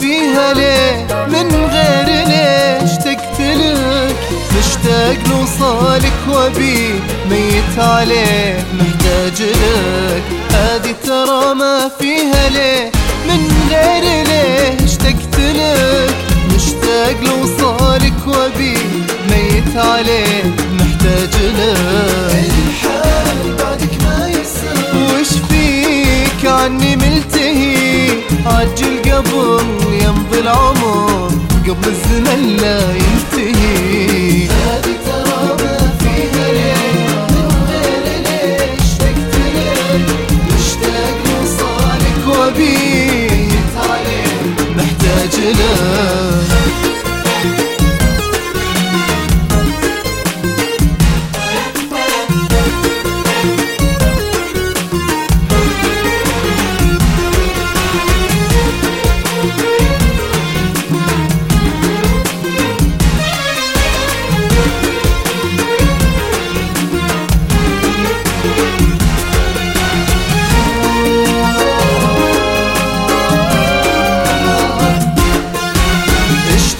فيها ليه؟ من غير ليش تقتلك؟ مشتاق لوصالك وبي ميت عليه محتاج لك. هذه ترى ما فيها ليه؟ من غير ليش تقتلك؟ مشتاق لوصالك وبي ميت عليه. عجل قبل يمضي العمر قبل الزمن لا ينتهي. هذه ترى ما فيها ليش مشتاق لوصالك محتاج لك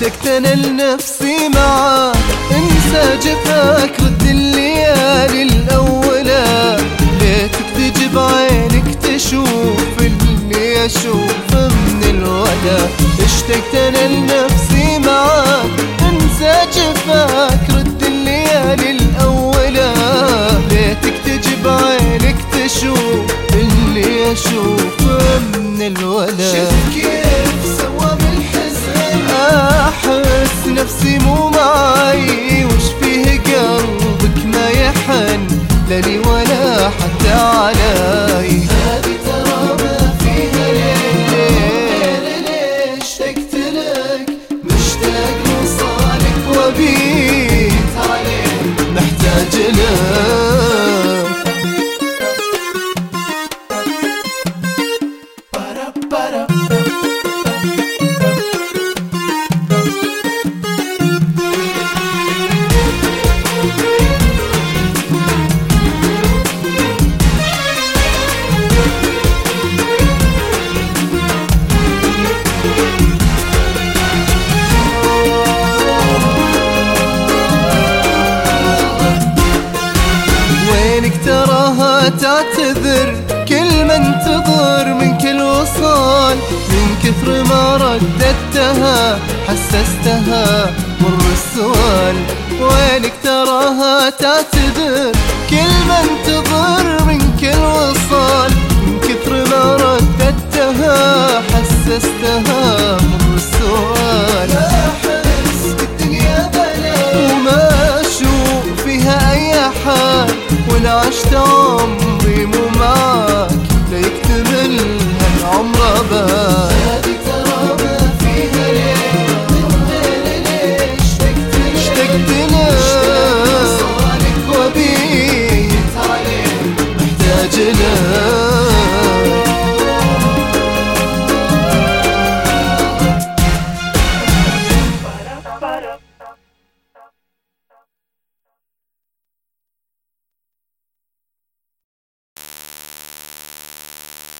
اشتقت أنا لنفسي معاك. انسى جفاك رد الليالي الأولى. ليتك تجي بعينك تشوف اللي اشوفه من الولا اشتقت أنا لنفسي لني ولا حتى علي تعتذر كل ما انتظر من كل وصال. من كثر ما رددتها حسستها مر السؤال وينك تراها تعتذر كل ما انتظر من